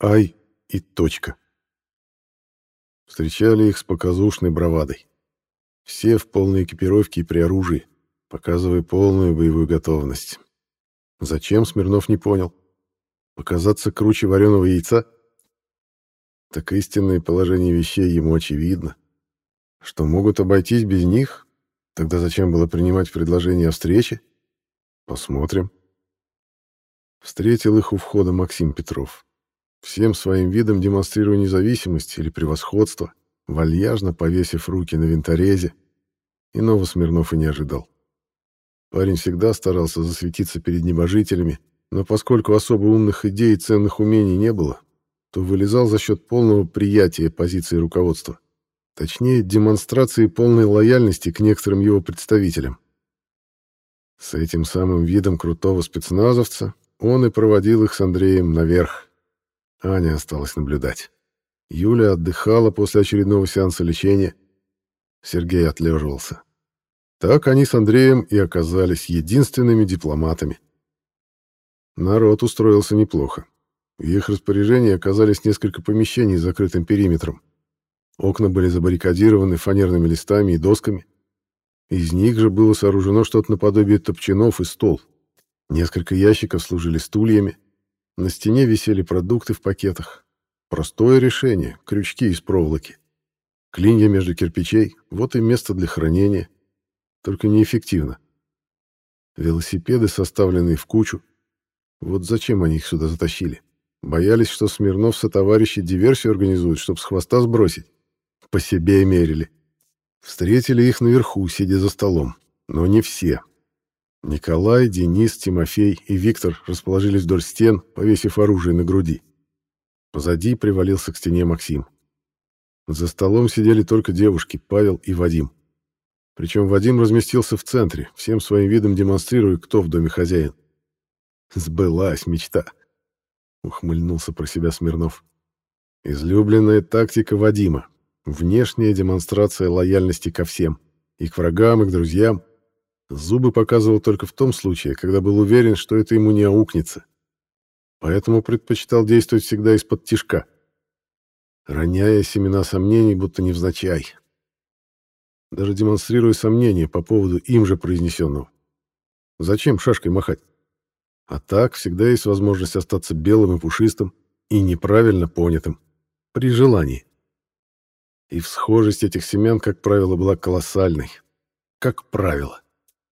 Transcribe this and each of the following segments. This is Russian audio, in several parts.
Ай и точка. Встречали их с показушной бравадой. Все в полной экипировке и при оружии, показывая полную боевую готовность. Зачем, Смирнов не понял. Показаться круче вареного яйца? Так истинное положение вещей ему очевидно. Что могут обойтись без них? Тогда зачем было принимать предложение о встрече? Посмотрим. Встретил их у входа Максим Петров. Всем своим видом демонстрируя независимость или превосходство, вальяжно повесив руки на винторезе. Иного Смирнов и не ожидал. Парень всегда старался засветиться перед небожителями, но поскольку особо умных идей и ценных умений не было, то вылезал за счет полного приятия позиции руководства. Точнее, демонстрации полной лояльности к некоторым его представителям. С этим самым видом крутого спецназовца он и проводил их с Андреем наверх. Аня осталась наблюдать. Юля отдыхала после очередного сеанса лечения. Сергей отлеживался. Так они с Андреем и оказались единственными дипломатами. Народ устроился неплохо. В их распоряжении оказались несколько помещений с закрытым периметром. Окна были забаррикадированы фанерными листами и досками. Из них же было сооружено что-то наподобие топчанов и стол. Несколько ящиков служили стульями. На стене висели продукты в пакетах. Простое решение — крючки из проволоки. Клинья между кирпичей — вот и место для хранения. Только неэффективно. Велосипеды, составленные в кучу. Вот зачем они их сюда затащили? Боялись, что Смирнов со товарищи диверсию организуют, чтобы с хвоста сбросить. По себе мерили. Встретили их наверху, сидя за столом. Но не все. Николай, Денис, Тимофей и Виктор расположились вдоль стен, повесив оружие на груди. Позади привалился к стене Максим. За столом сидели только девушки, Павел и Вадим. Причем Вадим разместился в центре, всем своим видом демонстрируя, кто в доме хозяин. «Сбылась мечта», — ухмыльнулся про себя Смирнов. «Излюбленная тактика Вадима. Внешняя демонстрация лояльности ко всем. И к врагам, и к друзьям. Зубы показывал только в том случае, когда был уверен, что это ему не аукнется. Поэтому предпочитал действовать всегда из-под тишка, роняя семена сомнений, будто невзначай. Даже демонстрируя сомнения по поводу им же произнесенного. Зачем шашкой махать? А так всегда есть возможность остаться белым и пушистым и неправильно понятым. При желании. И всхожесть этих семян, как правило, была колоссальной. Как правило.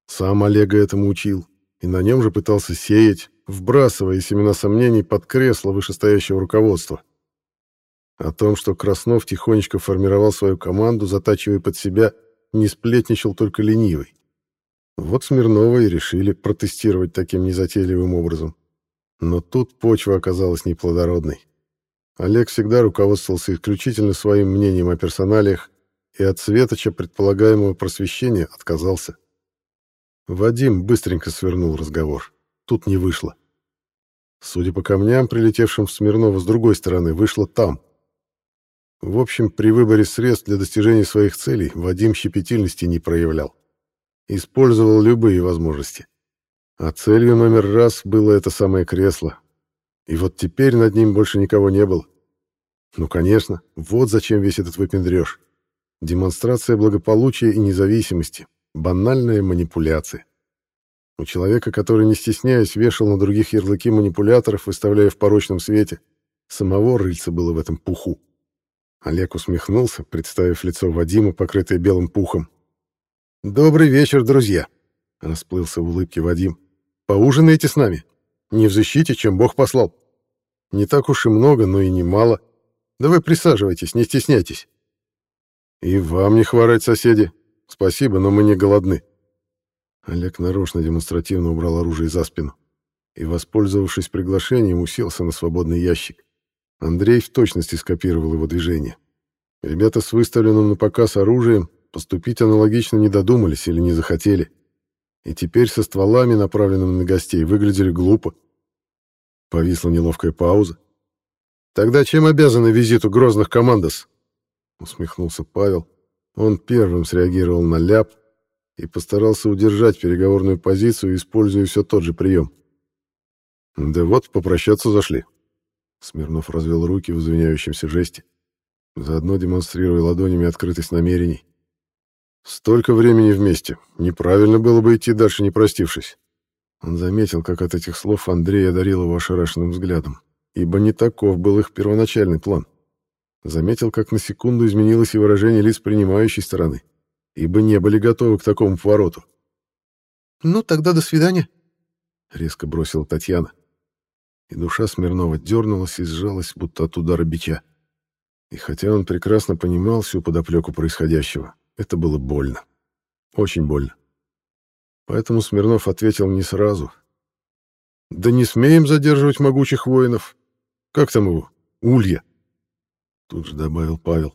Сам Олега этому учил, и на нем же пытался сеять, вбрасывая семена сомнений под кресло вышестоящего руководства. О том, что Краснов тихонечко формировал свою команду, затачивая под себя, не сплетничал только ленивый. Вот Смирнова и решили протестировать таким незатейливым образом. Но тут почва оказалась неплодородной. Олег всегда руководствовался исключительно своим мнением о персоналиях и от светоча предполагаемого просвещения отказался. Вадим быстренько свернул разговор. Тут не вышло. Судя по камням, прилетевшим в Смирнова с другой стороны, вышло там. В общем, при выборе средств для достижения своих целей Вадим щепетильности не проявлял. Использовал любые возможности. А целью номер раз было это самое кресло. И вот теперь над ним больше никого не было. Ну, конечно, вот зачем весь этот выпендрёж. Демонстрация благополучия и независимости, Банальная манипуляция. У человека, который, не стесняясь, вешал на других ярлыки манипуляторов, выставляя в порочном свете, самого рыльца было в этом пуху. Олег усмехнулся, представив лицо Вадима, покрытое белым пухом. «Добрый вечер, друзья!» — расплылся в улыбке Вадим. «Поужинаете с нами? Не в защите, чем Бог послал. Не так уж и много, но и немало. Да вы присаживайтесь, не стесняйтесь». «И вам не хворать, соседи!» Спасибо, но мы не голодны. Олег нарочно демонстративно убрал оружие за спину и, воспользовавшись приглашением, уселся на свободный ящик. Андрей в точности скопировал его движение. Ребята с выставленным на показ оружием поступить аналогично не додумались или не захотели. И теперь со стволами, направленными на гостей, выглядели глупо. Повисла неловкая пауза. «Тогда чем обязаны визиту грозных командос?» Усмехнулся Павел, он первым среагировал на ляп и постарался удержать переговорную позицию, используя все тот же прием. «Да вот, попрощаться зашли». Смирнов развел руки в извиняющемся жесте, заодно демонстрируя ладонями открытость намерений. Столько времени вместе. Неправильно было бы идти дальше, не простившись. Он заметил, как от этих слов Андрей одарил его ошарашенным взглядом, ибо не таков был их первоначальный план. Заметил, как на секунду изменилось и выражение лиц принимающей стороны, ибо не были готовы к такому повороту. «Ну, тогда до свидания», — резко бросила Татьяна. И душа Смирнова дернулась и сжалась, будто от удара бича. И хотя он прекрасно понимал всю подоплеку происходящего, это было больно. Очень больно. Поэтому Смирнов ответил не сразу. «Да не смеем задерживать могучих воинов. Как там его? Улья!» Тут же добавил Павел.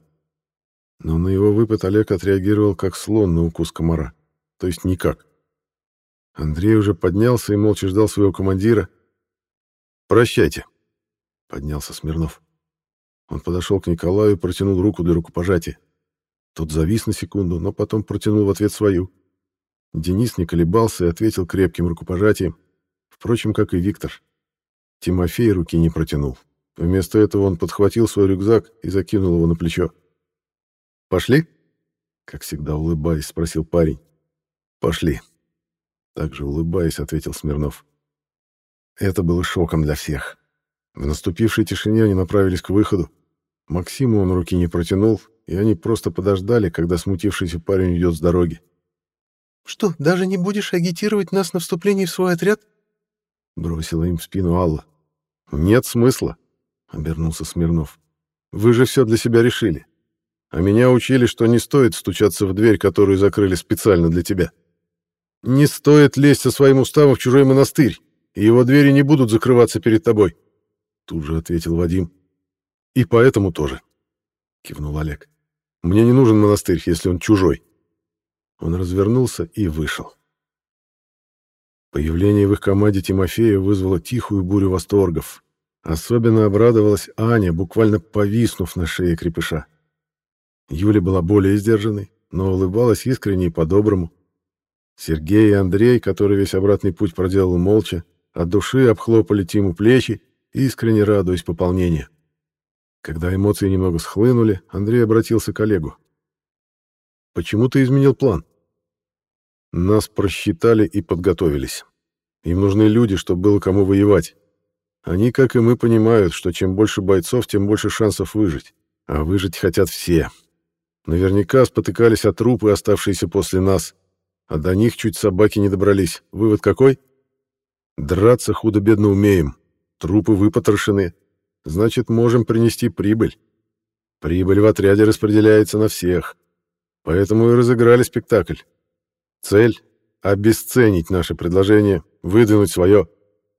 Но на его выпад Олег отреагировал как слон на укус комара. То есть никак. Андрей уже поднялся и молча ждал своего командира. «Прощайте», — поднялся Смирнов. Он подошел к Николаю и протянул руку для рукопожатия. Тот завис на секунду, но потом протянул в ответ свою. Денис не колебался и ответил крепким рукопожатием, впрочем, как и Виктор. Тимофей руки не протянул. Вместо этого он подхватил свой рюкзак и закинул его на плечо. «Пошли?» — как всегда улыбаясь, спросил парень. «Пошли». Также улыбаясь, ответил Смирнов. Это было шоком для всех. В наступившей тишине они направились к выходу. Максиму он руки не протянул, и они просто подождали, когда смутившийся парень уйдет с дороги. «Что, даже не будешь агитировать нас на вступление в свой отряд?» Бросила им в спину Алла. «Нет смысла», — обернулся Смирнов. «Вы же все для себя решили. А меня учили, что не стоит стучаться в дверь, которую закрыли специально для тебя. Не стоит лезть со своим уставом в чужой монастырь, и его двери не будут закрываться перед тобой», — тут же ответил Вадим. «И поэтому тоже», — кивнул Олег. «Мне не нужен монастырь, если он чужой». Он развернулся и вышел. Появление в их команде Тимофея вызвало тихую бурю восторгов. Особенно обрадовалась Аня, буквально повиснув на шее крепыша. Юля была более сдержанной, но улыбалась искренне и по-доброму. Сергей и Андрей, который весь обратный путь проделал молча, от души обхлопали Тиму плечи, искренне радуясь пополнению. Когда эмоции немного схлынули, Андрей обратился к Олегу. «Почему ты изменил план?» «Нас просчитали и подготовились. Им нужны люди, чтобы было кому воевать. Они, как и мы, понимают, что чем больше бойцов, тем больше шансов выжить. А выжить хотят все. Наверняка спотыкались от трупы, оставшиеся после нас. А до них чуть собаки не добрались. Вывод какой? Драться худо-бедно умеем. Трупы выпотрошены, значит, можем принести прибыль. Прибыль в отряде распределяется на всех. Поэтому и разыграли спектакль. Цель — обесценить наше предложение, выдвинуть свое.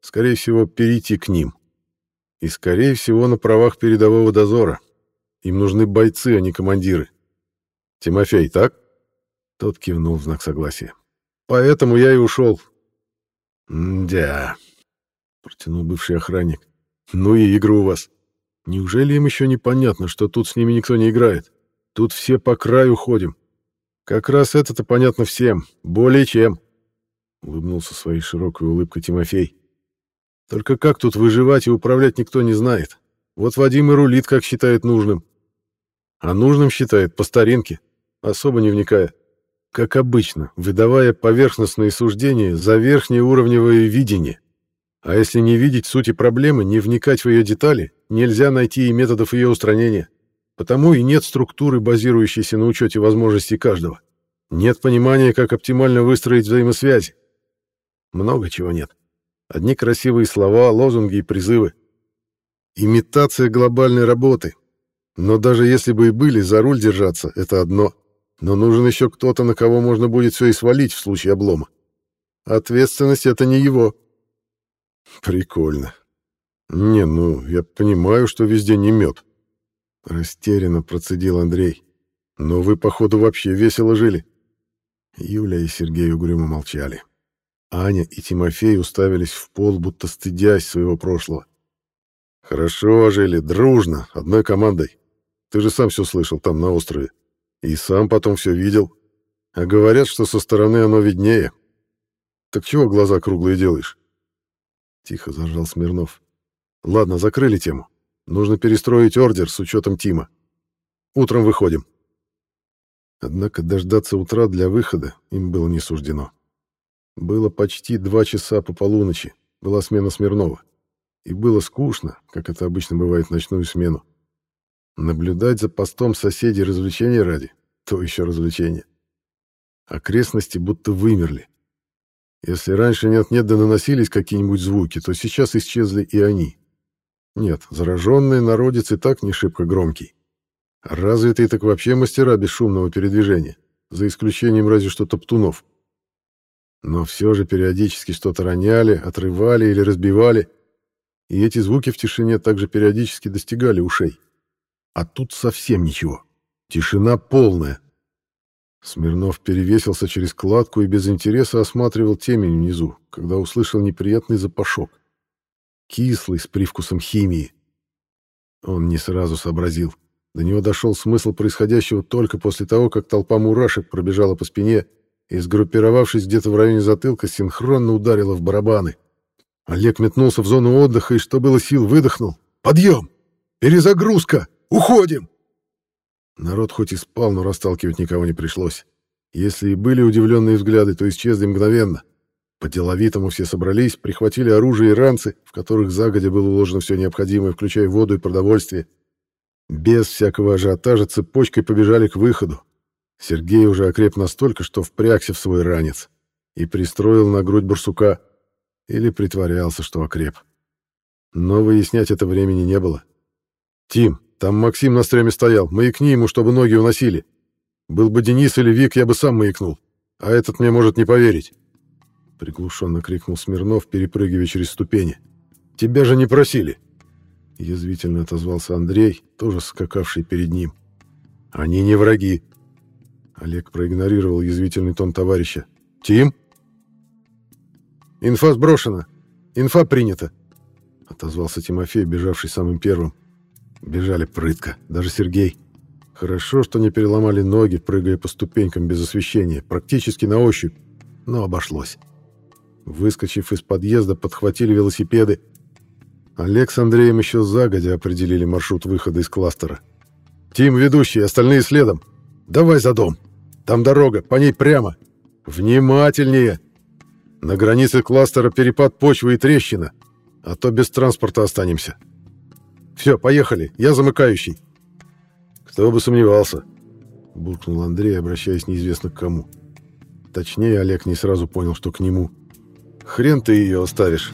Скорее всего, перейти к ним. И, скорее всего, на правах передового дозора. Им нужны бойцы, а не командиры. Тимофей, так? Тот кивнул в знак согласия. Поэтому я и ушел. «Да», — протянул бывший охранник. Ну и игры у вас. Неужели им еще непонятно, что тут с ними никто не играет? Тут все по краю ходим. Как раз это-то понятно всем. Более чем. Улыбнулся своей широкой улыбкой Тимофей. Только как тут выживать и управлять никто не знает. Вот Вадим и рулит, как считает нужным. А нужным считает по старинке, особо не вникая. Как обычно, выдавая поверхностные суждения за верхнеуровневое видение. А если не видеть сути проблемы, не вникать в ее детали, нельзя найти и методов ее устранения. Потому и нет структуры, базирующейся на учете возможностей каждого. Нет понимания, как оптимально выстроить взаимосвязи. Много чего нет. Одни красивые слова, лозунги и призывы. Имитация глобальной работы. Но даже если бы и были, за руль держаться — это одно. Но нужен еще кто-то, на кого можно будет все и свалить в случае облома. Ответственность — это не его. Прикольно. Не, ну, я понимаю, что везде не мед. Растерянно процедил Андрей. Но вы, походу, вообще весело жили. Юля и Сергей угрюмо молчали. Аня и Тимофей уставились в пол, будто стыдясь своего прошлого. «Хорошо жили, дружно, одной командой. Ты же сам все слышал там, на острове. И сам потом все видел. А говорят, что со стороны оно виднее. Так чего глаза круглые делаешь? Тихо зажал Смирнов. Ладно, закрыли тему. Нужно перестроить ордер с учетом Тима. Утром выходим. Однако дождаться утра для выхода им было не суждено. Было почти два часа по полуночи, была смена Смирнова. И было скучно, как это обычно бывает в ночную смену. Наблюдать за постом соседей развлечения ради — то еще развлечение. Окрестности будто вымерли. Если раньше нет-нет да наносились какие-нибудь звуки, то сейчас исчезли и они. Нет, зараженный народец и так не шибко громкий. Развитые так вообще мастера бесшумного передвижения, за исключением разве что топтунов. Но все же периодически что-то роняли, отрывали или разбивали, и эти звуки в тишине также периодически достигали ушей. А тут совсем ничего. Тишина полная. Смирнов перевесился через кладку и без интереса осматривал темень внизу, когда услышал неприятный запашок. Кислый, с привкусом химии. Он не сразу сообразил. До него дошел смысл происходящего только после того, как толпа мурашек пробежала по спине и, сгруппировавшись где-то в районе затылка, синхронно ударила в барабаны. Олег метнулся в зону отдыха и, что было сил, выдохнул. «Подъем! Перезагрузка! Уходим!» Народ хоть и спал, но расталкивать никого не пришлось. Если и были удивленные взгляды, то исчезли мгновенно. По-деловитому все собрались, прихватили оружие и ранцы, в которых загодя было уложено все необходимое, включая воду и продовольствие. Без всякого ажиотажа цепочкой побежали к выходу. Сергей уже окреп настолько, что впрягся в свой ранец и пристроил на грудь барсука. Или притворялся, что окреп. Но выяснять это времени не было. «Тим, там Максим на стреме стоял. Маякни ему, чтобы ноги уносили. Был бы Денис или Вик, я бы сам маякнул. А этот мне может не поверить. Приглушенно крикнул Смирнов, перепрыгивая через ступени. Тебя же не просили. Язвительно отозвался Андрей, тоже скакавший перед ним. Они не враги. Олег проигнорировал язвительный тон товарища. Тим? Инфа сброшена. Инфа принята. Отозвался Тимофей, бежавший самым первым. Бежали прытко, даже Сергей. Хорошо, что не переломали ноги, прыгая по ступенькам без освещения, практически на ощупь, но обошлось. Выскочив из подъезда, подхватили велосипеды. Олег с Андреем еще загодя определили маршрут выхода из кластера. «Тим ведущий, остальные следом. Давай за дом. Там дорога, по ней прямо. Внимательнее. На границе кластера перепад почвы и трещина, а то без транспорта останемся». Все, поехали, я замыкающий. Кто бы сомневался, буркнул Андрей, обращаясь неизвестно к кому. Точнее, Олег не сразу понял, что к нему. Хрен ты ее оставишь.